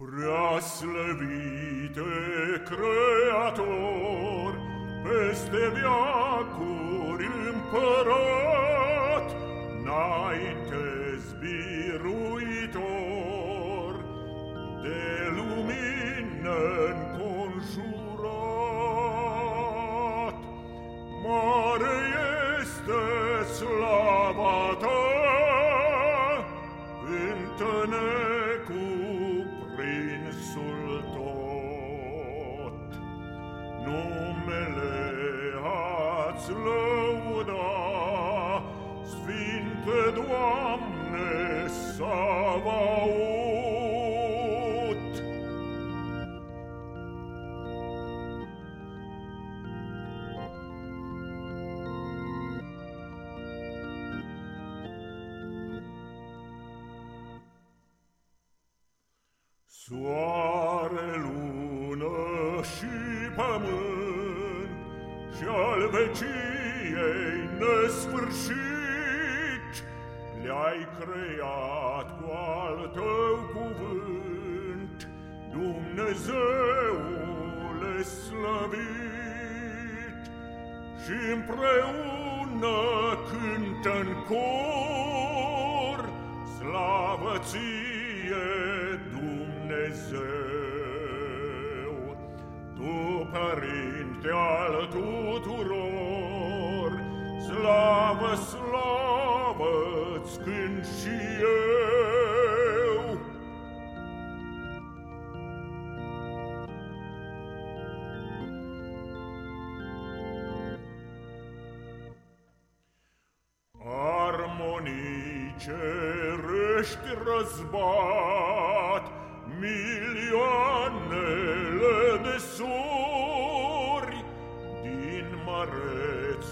Praslevite Creator, peste viacuri împărat, înainte zbiruitor, de lumină înconjur, ați lăuda, Sfinte Doamne Savaot. Soare, lună și pământ și al veciei nesfârșit Le-ai creat cu al tău cuvânt, Dumnezeule slăvit, Și împreună cântă-n cor, Slavă ție, Dumnezeu, Tu, Părinte al tuturor, Slavă, slavă-ți cânt și eu. Armonii cerești răzbat, Milioanele de sori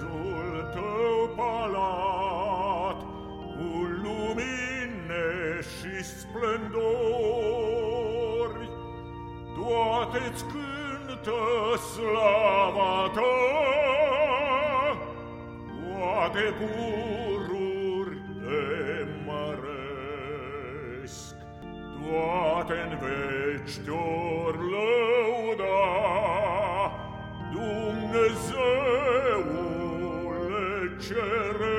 mărețul tău palat Cu lumine și splendori Toate-ți cântă slava ta Toate pururi te măresc. Toate-n veci te-or lăuda, Dumnezeule vincere